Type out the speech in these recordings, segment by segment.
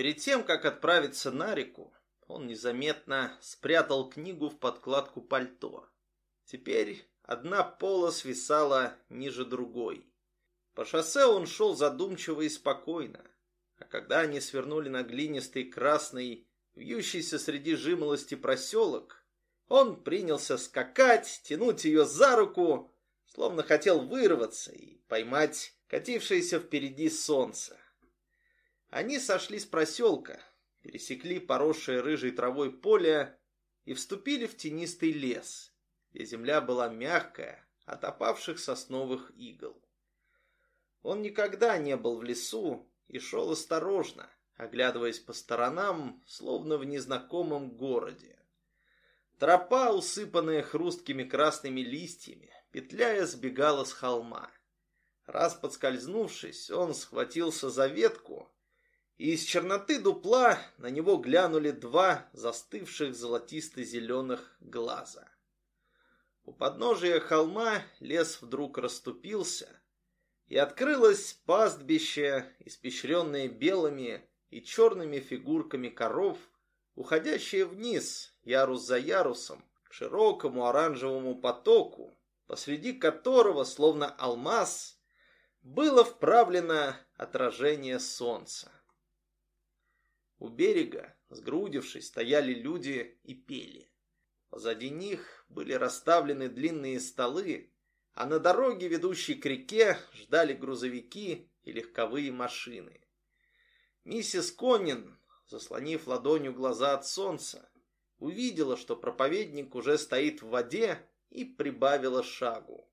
Перед тем, как отправиться на реку, он незаметно спрятал книгу в подкладку пальто. Теперь одна пола свисала ниже другой. По шоссе он шел задумчиво и спокойно. А когда они свернули на глинистый красный, вьющийся среди жимолости проселок, он принялся скакать, тянуть ее за руку, словно хотел вырваться и поймать катившееся впереди солнце. Они сошли с проселка, пересекли поросшее рыжей травой поле и вступили в тенистый лес, где земля была мягкая от опавших сосновых игл. Он никогда не был в лесу и шел осторожно, оглядываясь по сторонам, словно в незнакомом городе. Тропа, усыпанная хрусткими красными листьями, петляя, сбегала с холма. Раз подскользнувшись, он схватился за ветку, и из черноты дупла на него глянули два застывших золотисто-зеленых глаза. У подножия холма лес вдруг расступился, и открылось пастбище, испещренное белыми и черными фигурками коров, уходящее вниз, ярус за ярусом, к широкому оранжевому потоку, посреди которого, словно алмаз, было вправлено отражение солнца. У берега, сгрудившись, стояли люди и пели. Позади них были расставлены длинные столы, а на дороге, ведущей к реке, ждали грузовики и легковые машины. Миссис Конин, заслонив ладонью глаза от солнца, увидела, что проповедник уже стоит в воде и прибавила шагу.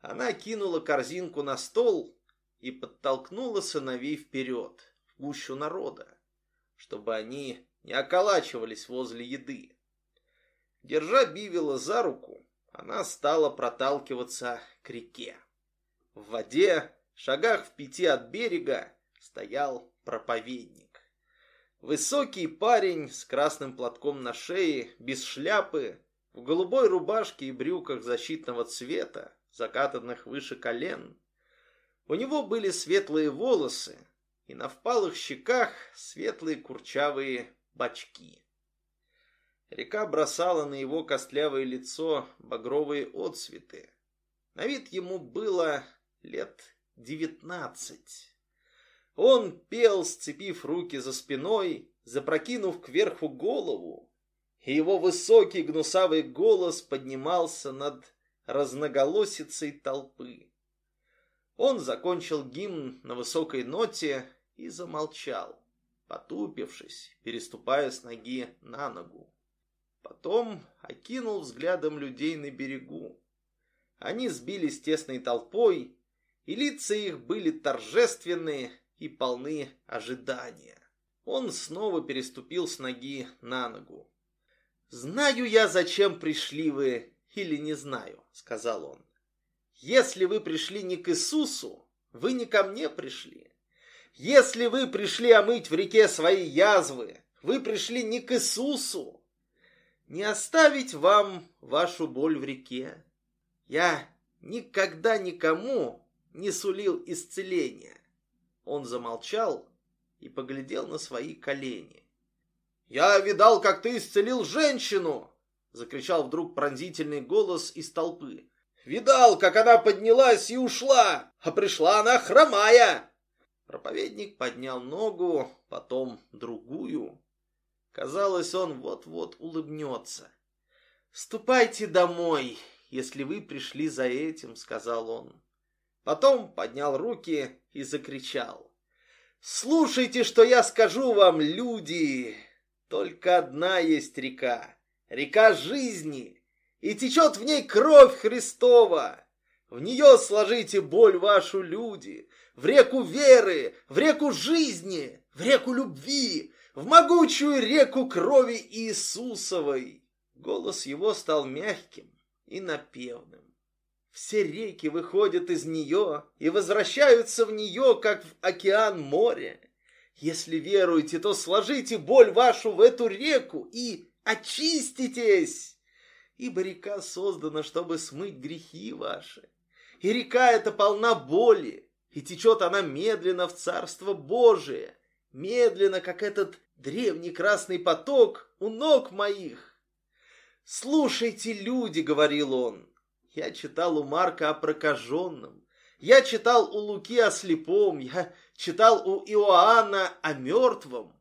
Она кинула корзинку на стол и подтолкнула сыновей вперед, в гущу народа, чтобы они не околачивались возле еды. Держа Бивила за руку, она стала проталкиваться к реке. В воде, шагах в пяти от берега, стоял проповедник. Высокий парень с красным платком на шее, без шляпы, в голубой рубашке и брюках защитного цвета, закатанных выше колен. У него были светлые волосы, и на впалых щеках светлые курчавые бочки. Река бросала на его костлявое лицо багровые отсветы. На вид ему было лет девятнадцать. Он пел, сцепив руки за спиной, запрокинув кверху голову, и его высокий гнусавый голос поднимался над разноголосицей толпы. Он закончил гимн на высокой ноте и замолчал, потупившись, переступая с ноги на ногу. Потом окинул взглядом людей на берегу. Они сбились тесной толпой, и лица их были торжественные и полны ожидания. Он снова переступил с ноги на ногу. «Знаю я, зачем пришли вы, или не знаю», — сказал он. «Если вы пришли не к Иисусу, вы не ко мне пришли. Если вы пришли омыть в реке свои язвы, вы пришли не к Иисусу, не оставить вам вашу боль в реке. Я никогда никому не сулил исцеления. Он замолчал и поглядел на свои колени. «Я видал, как ты исцелил женщину!» Закричал вдруг пронзительный голос из толпы. «Видал, как она поднялась и ушла, а пришла она хромая!» Проповедник поднял ногу, потом другую, Казалось, он вот-вот улыбнется. «Ступайте домой, если вы пришли за этим», — сказал он. Потом поднял руки и закричал. «Слушайте, что я скажу вам, люди! Только одна есть река, река жизни, и течет в ней кровь Христова. В нее сложите боль вашу, люди, в реку веры, в реку жизни, в реку любви, в могучую реку крови Иисусовой. Голос его стал мягким и напевным. Все реки выходят из нее и возвращаются в нее, как в океан море. Если веруете, то сложите боль вашу в эту реку и очиститесь, ибо река создана, чтобы смыть грехи ваши. И река эта полна боли, и течет она медленно в Царство Божие, медленно, как этот древний красный поток у ног моих. «Слушайте, люди», — говорил он, — «я читал у Марка о прокаженном, я читал у Луки о слепом, я читал у Иоанна о мертвом.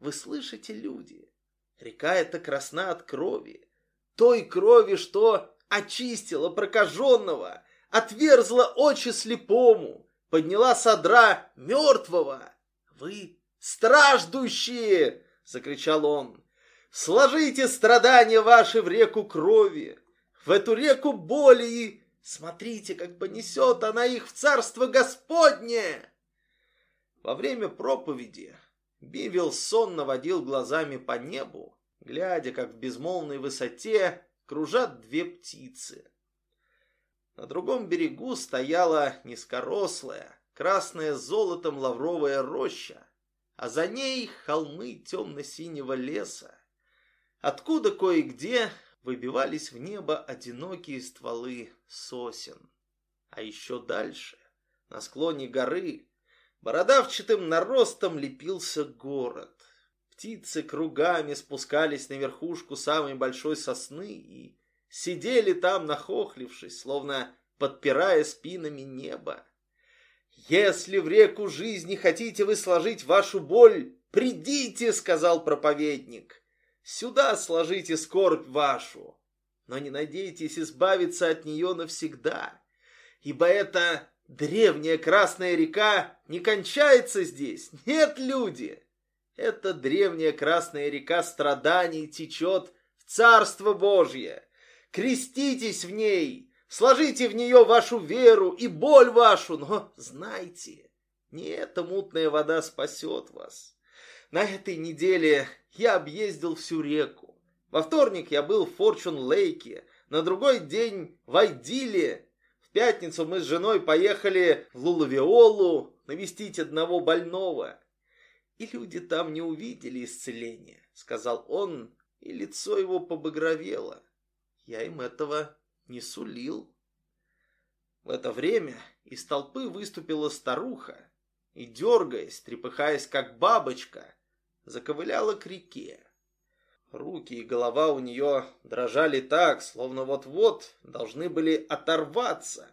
Вы слышите, люди? Река эта красна от крови, той крови, что очистила прокаженного, отверзла очи слепому, подняла содра мертвого. Вы страждущие, закричал он, сложите страдания ваши в реку крови, в эту реку боли и Смотрите, как понесет она их в царство Господне!» Во время проповеди Бивил сонно водил глазами по небу, глядя, как в безмолвной высоте кружат две птицы. На другом берегу стояла низкорослая, красная золотом лавровая роща, а за ней холмы темно-синего леса, откуда кое-где выбивались в небо одинокие стволы сосен. А еще дальше, на склоне горы, бородавчатым наростом лепился город. Птицы кругами спускались на верхушку самой большой сосны и сидели там, нахохлившись, словно подпирая спинами небо. «Если в реку жизни хотите вы сложить вашу боль, придите!» — сказал проповедник. Сюда сложите скорбь вашу, но не надейтесь избавиться от нее навсегда, ибо эта древняя Красная река не кончается здесь. Нет, люди! Эта древняя Красная река страданий течет в Царство Божье. Креститесь в ней, сложите в нее вашу веру и боль вашу, но знайте, не эта мутная вода спасет вас. На этой неделе я объездил всю реку. Во вторник я был в Форчун-Лейке, на другой день в Айдиле. В пятницу мы с женой поехали в Лулавиолу навестить одного больного. И люди там не увидели исцеления, сказал он, и лицо его побагровело. Я им этого не сулил. В это время из толпы выступила старуха и, дергаясь, трепыхаясь как бабочка, заковыляла к реке. Руки и голова у нее дрожали так, словно вот-вот должны были оторваться.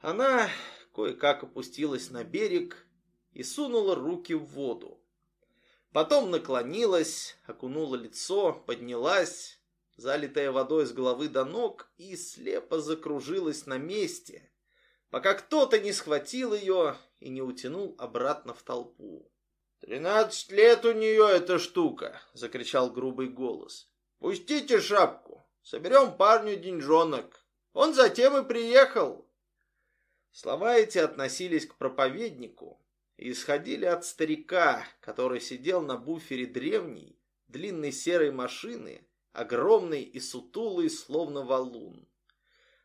Она кое-как опустилась на берег и сунула руки в воду. Потом наклонилась, окунула лицо, поднялась, залитая водой с головы до ног, и слепо закружилась на месте, пока кто-то не схватил ее и не утянул обратно в толпу. «Тринадцать лет у нее эта штука!» — закричал грубый голос. «Пустите шапку! Соберем парню деньжонок! Он затем и приехал!» Слова эти относились к проповеднику и исходили от старика, который сидел на буфере древней, длинной серой машины, огромной и сутулой, словно валун.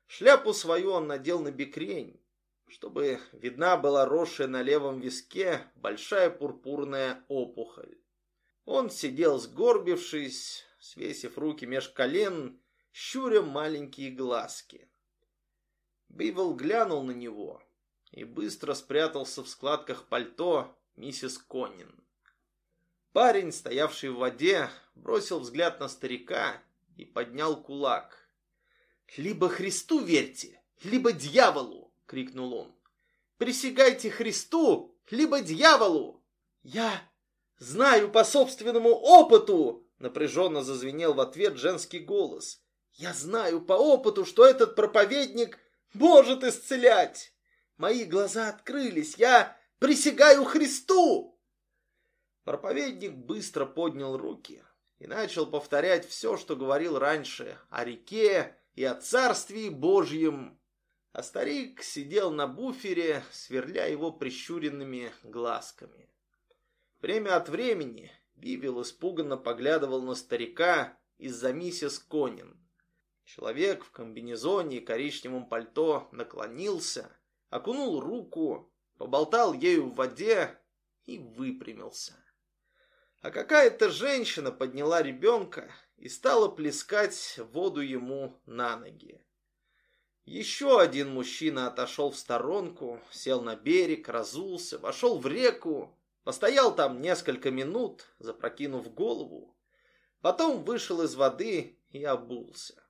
Шляпу свою он надел на бекрень, чтобы видна была росшая на левом виске большая пурпурная опухоль. Он сидел сгорбившись, свесив руки меж колен, щуря маленькие глазки. Бивол глянул на него и быстро спрятался в складках пальто миссис Коннин. Парень, стоявший в воде, бросил взгляд на старика и поднял кулак. «Либо Христу верьте, либо дьяволу!» — крикнул он. «Присягайте Христу, либо дьяволу!» «Я знаю по собственному опыту!» — напряженно зазвенел в ответ женский голос. «Я знаю по опыту, что этот проповедник может исцелять! Мои глаза открылись, я присягаю Христу!» Проповедник быстро поднял руки и начал повторять все, что говорил раньше о реке и о Царствии Божьем а старик сидел на буфере, сверля его прищуренными глазками. Время от времени Бивил испуганно поглядывал на старика из-за миссис Конин. Человек в комбинезоне и коричневом пальто наклонился, окунул руку, поболтал ею в воде и выпрямился. А какая-то женщина подняла ребенка и стала плескать воду ему на ноги. Еще один мужчина отошел в сторонку, сел на берег, разулся, вошел в реку Постоял там несколько минут, запрокинув голову. Потом вышел из воды и обулся.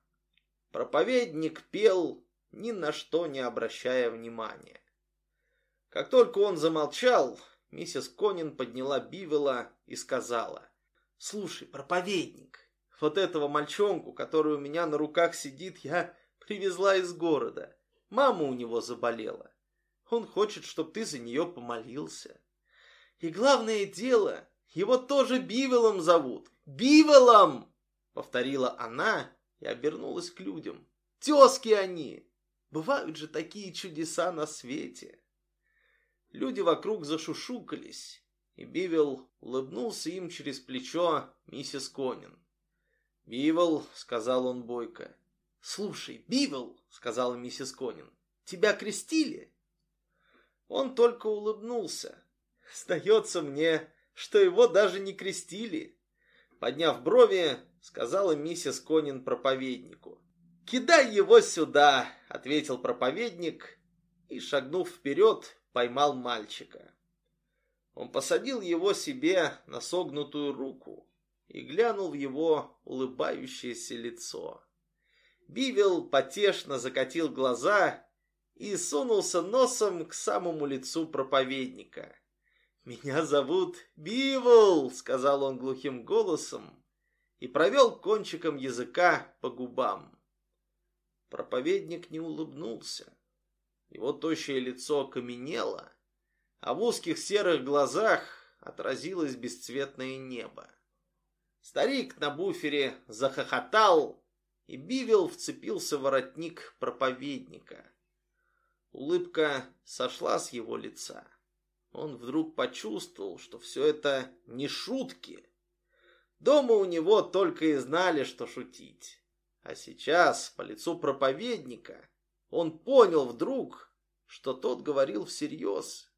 Проповедник пел, ни на что не обращая внимания. Как только он замолчал, миссис Конин подняла Бивела и сказала, «Слушай, проповедник, вот этого мальчонку, который у меня на руках сидит, я привезла из города. Мама у него заболела. Он хочет, чтобы ты за нее помолился. И главное дело, его тоже Бивелом зовут. Бивелом!» Повторила она и обернулась к людям. «Тезки они! Бывают же такие чудеса на свете!» Люди вокруг зашушукались, и Бивел улыбнулся им через плечо миссис Конин. «Бивел», — сказал он бойко. «Слушай, Бивел», — сказала миссис Конин, — «тебя крестили?» Он только улыбнулся. «Сдается мне, что его даже не крестили». Подняв брови, сказала миссис Конин проповеднику. «Кидай его сюда», — ответил проповедник и, шагнув вперед, поймал мальчика. Он посадил его себе на согнутую руку и глянул в его улыбающееся лицо. Бивел потешно закатил глаза и сунулся носом к самому лицу проповедника. «Меня зовут Бивел», — сказал он глухим голосом и провел кончиком языка по губам. Проповедник не улыбнулся. Его тощее лицо окаменело, а в узких серых глазах отразилось бесцветное небо. Старик на буфере захохотал, и Бивел вцепился в воротник проповедника. Улыбка сошла с его лица. Он вдруг почувствовал, что все это не шутки. Дома у него только и знали, что шутить. А сейчас по лицу проповедника он понял вдруг, что тот говорил всерьез.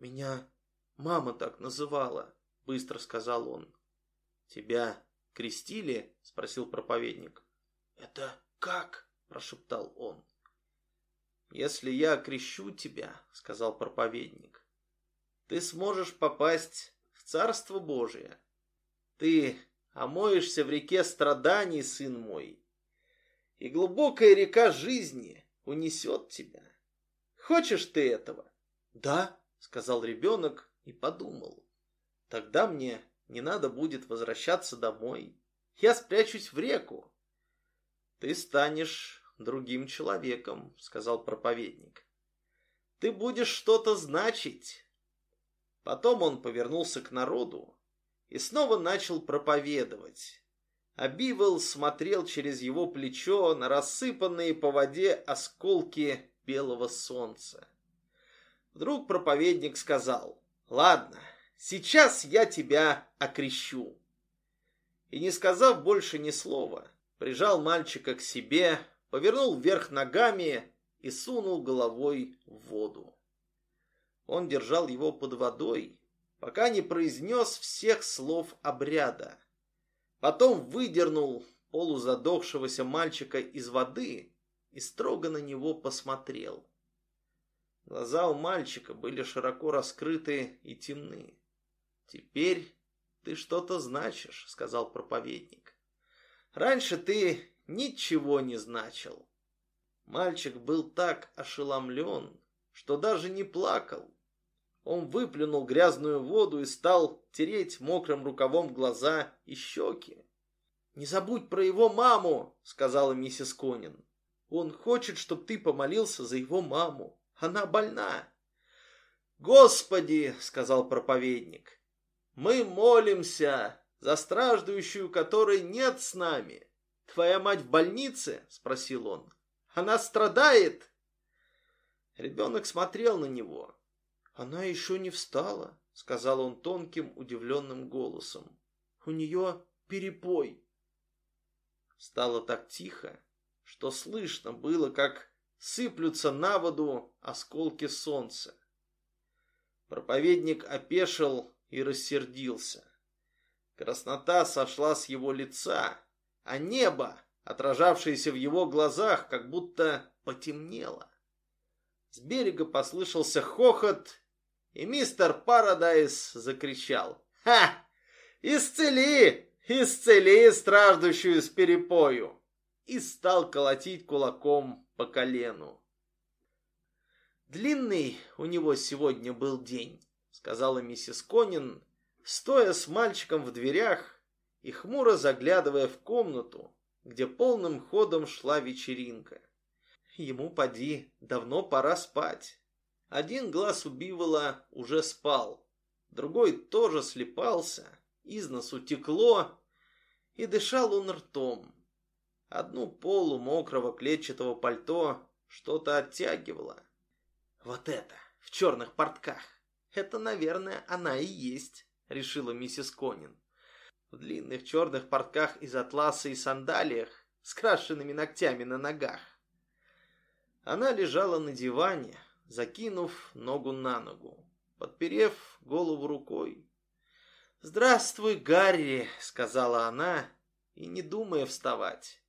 «Меня мама так называла», — быстро сказал он. «Тебя крестили?» — спросил проповедник. «Это как?» — прошептал он. «Если я крещу тебя», — сказал проповедник, — «ты сможешь попасть в Царство Божие. Ты омоешься в реке страданий, сын мой, и глубокая река жизни унесет тебя. Хочешь ты этого? Да, сказал ребенок и подумал. Тогда мне не надо будет возвращаться домой. Я спрячусь в реку. Ты станешь другим человеком, сказал проповедник. Ты будешь что-то значить. Потом он повернулся к народу и снова начал проповедовать а Бивел смотрел через его плечо на рассыпанные по воде осколки белого солнца. Вдруг проповедник сказал, «Ладно, сейчас я тебя окрещу». И не сказав больше ни слова, прижал мальчика к себе, повернул вверх ногами и сунул головой в воду. Он держал его под водой, пока не произнес всех слов обряда. Потом выдернул полузадохшегося мальчика из воды и строго на него посмотрел. Глаза у мальчика были широко раскрыты и темны. «Теперь ты что-то значишь», — сказал проповедник. «Раньше ты ничего не значил». Мальчик был так ошеломлен, что даже не плакал. Он выплюнул грязную воду и стал тереть мокрым рукавом глаза и щеки. «Не забудь про его маму», — сказала миссис Конин. «Он хочет, чтобы ты помолился за его маму. Она больна». «Господи», — сказал проповедник, — «мы молимся за страждущую, которой нет с нами». «Твоя мать в больнице?» — спросил он. «Она страдает?» Ребенок смотрел на него. «Она еще не встала», — сказал он тонким, удивленным голосом. «У нее перепой». Стало так тихо, что слышно было, как сыплются на воду осколки солнца. Проповедник опешил и рассердился. Краснота сошла с его лица, а небо, отражавшееся в его глазах, как будто потемнело. С берега послышался хохот, и мистер Парадайз закричал «Ха! Исцели! Исцели страждущую с перепою!» и стал колотить кулаком по колену. «Длинный у него сегодня был день», — сказала миссис Конин, стоя с мальчиком в дверях и хмуро заглядывая в комнату, где полным ходом шла вечеринка. Ему, поди, давно пора спать. Один глаз у Бивола уже спал, другой тоже слепался, из носу текло, и дышал он ртом. Одну полу мокрого клетчатого пальто что-то оттягивало. Вот это, в черных портках. Это, наверное, она и есть, решила миссис Конин. В длинных черных портках из атласа и сандалиях, с крашенными ногтями на ногах. Она лежала на диване, закинув ногу на ногу, подперев голову рукой. «Здравствуй, Гарри!» — сказала она, и не думая вставать.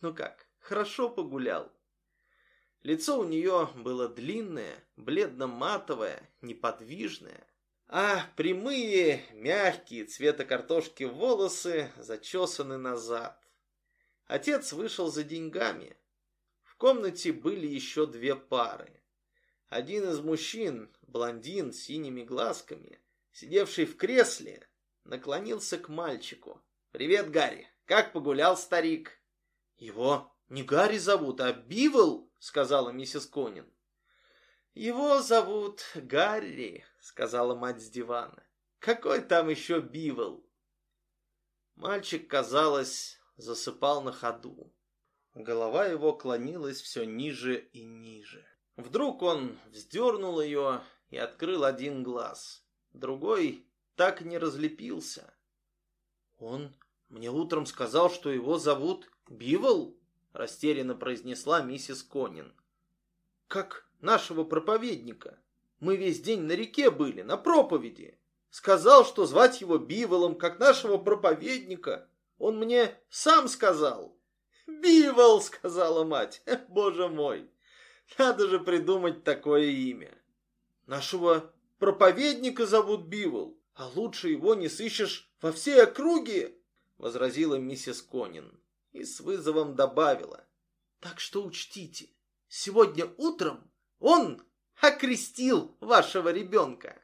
«Ну как, хорошо погулял?» Лицо у нее было длинное, бледно-матовое, неподвижное, а прямые, мягкие цвета картошки волосы зачесаны назад. Отец вышел за деньгами. В комнате были еще две пары. Один из мужчин, блондин с синими глазками, сидевший в кресле, наклонился к мальчику. «Привет, Гарри! Как погулял старик?» «Его не Гарри зовут, а Бивол!» — сказала миссис Конин. «Его зовут Гарри», — сказала мать с дивана. «Какой там еще Бивол?» Мальчик, казалось, засыпал на ходу. Голова его клонилась все ниже и ниже. Вдруг он вздернул ее и открыл один глаз. Другой так не разлепился. «Он мне утром сказал, что его зовут Бивол?» растерянно произнесла миссис Конин. «Как нашего проповедника. Мы весь день на реке были, на проповеди. Сказал, что звать его Биволом, как нашего проповедника. Он мне сам сказал». «Бивол!» — сказала мать. «Боже мой! Надо же придумать такое имя. Нашего проповедника зовут Бивол, а лучше его не сыщешь во всей округе, возразила миссис Конин и с вызовом добавила. Так что учтите, сегодня утром он окрестил вашего ребенка.